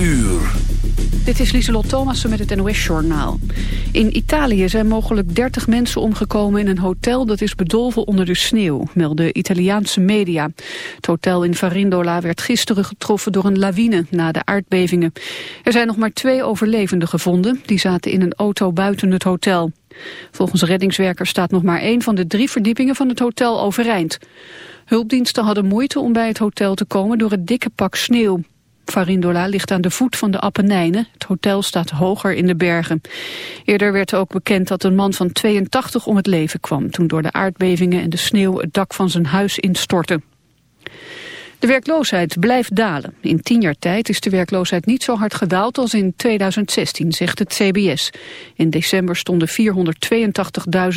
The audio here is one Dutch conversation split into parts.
uur. Dit is Lieselot Thomassen met het NOS-journaal. In Italië zijn mogelijk 30 mensen omgekomen in een hotel dat is bedolven onder de sneeuw, melden Italiaanse media. Het hotel in Farindola werd gisteren getroffen door een lawine na de aardbevingen. Er zijn nog maar twee overlevenden gevonden, die zaten in een auto buiten het hotel. Volgens reddingswerkers staat nog maar één van de drie verdiepingen van het hotel overeind. Hulpdiensten hadden moeite om bij het hotel te komen door het dikke pak sneeuw. Farindola ligt aan de voet van de Appenijnen. Het hotel staat hoger in de bergen. Eerder werd ook bekend dat een man van 82 om het leven kwam... toen door de aardbevingen en de sneeuw het dak van zijn huis instortte. De werkloosheid blijft dalen. In tien jaar tijd is de werkloosheid niet zo hard gedaald als in 2016, zegt het CBS. In december stonden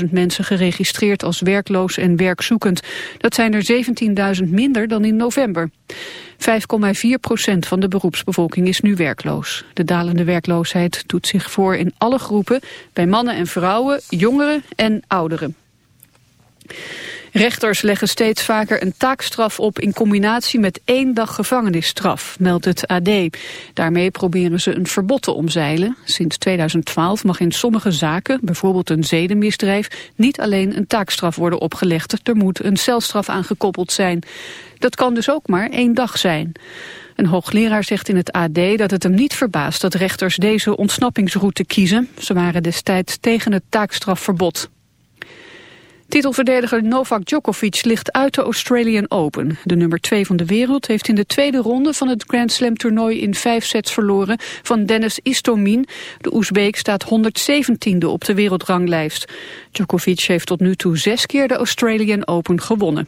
482.000 mensen geregistreerd als werkloos en werkzoekend. Dat zijn er 17.000 minder dan in november. 5,4 procent van de beroepsbevolking is nu werkloos. De dalende werkloosheid doet zich voor in alle groepen, bij mannen en vrouwen, jongeren en ouderen. Rechters leggen steeds vaker een taakstraf op in combinatie met één dag gevangenisstraf, meldt het AD. Daarmee proberen ze een verbod te omzeilen. Sinds 2012 mag in sommige zaken, bijvoorbeeld een zedenmisdrijf, niet alleen een taakstraf worden opgelegd. Er moet een celstraf aangekoppeld zijn. Dat kan dus ook maar één dag zijn. Een hoogleraar zegt in het AD dat het hem niet verbaast dat rechters deze ontsnappingsroute kiezen. Ze waren destijds tegen het taakstrafverbod. Titelverdediger Novak Djokovic ligt uit de Australian Open. De nummer 2 van de wereld heeft in de tweede ronde van het Grand Slam toernooi in vijf sets verloren van Dennis Istomin. De Oezbeek staat 117e op de wereldranglijst. Djokovic heeft tot nu toe zes keer de Australian Open gewonnen.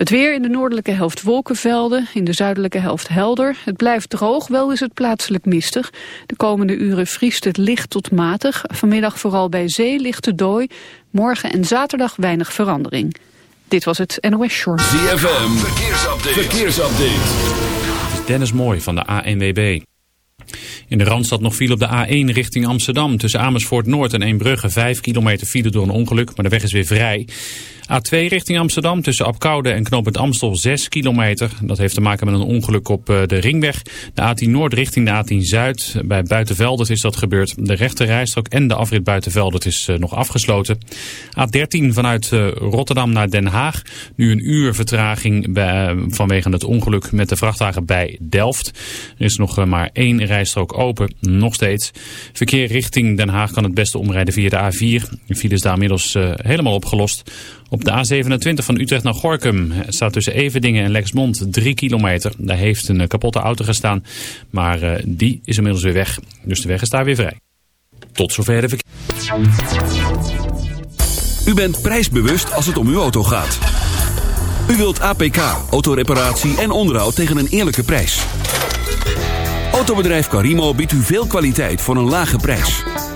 Het weer in de noordelijke helft wolkenvelden, in de zuidelijke helft helder. Het blijft droog, wel is het plaatselijk mistig. De komende uren vriest het licht tot matig. Vanmiddag vooral bij zee lichte dooi. Morgen en zaterdag weinig verandering. Dit was het NOS Short. ZFM, verkeersupdate. verkeersupdate. Dennis Mooi van de ANWB. In de Randstad nog viel op de A1 richting Amsterdam. Tussen Amersfoort Noord en Eembrugge 5 kilometer file door een ongeluk, maar de weg is weer vrij. A2 richting Amsterdam tussen Apkoude en Knoopend Amstel 6 kilometer. Dat heeft te maken met een ongeluk op eh, de ringweg. De A10 Noord richting de A10 Zuid. Bij Buitenveldert is dat gebeurd. De rechte rijstrook en de afrit Buitenveldert is eh, nog afgesloten. A13 vanuit eh, Rotterdam naar Den Haag. Nu een uur vertraging vanwege het ongeluk met de vrachtwagen bij Delft. Er is nog maar één rijstrook open, nog steeds. Verkeer richting Den Haag kan het beste omrijden via de A4. De file is daar inmiddels helemaal opgelost. Op de A27 van Utrecht naar Gorkum staat tussen Everdingen en Lexmond 3 kilometer. Daar heeft een kapotte auto gestaan, maar uh, die is inmiddels weer weg. Dus de weg is daar weer vrij. Tot zover de verkeer. U bent prijsbewust als het om uw auto gaat. U wilt APK, autoreparatie en onderhoud tegen een eerlijke prijs. Autobedrijf Carimo biedt u veel kwaliteit voor een lage prijs.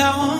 now on.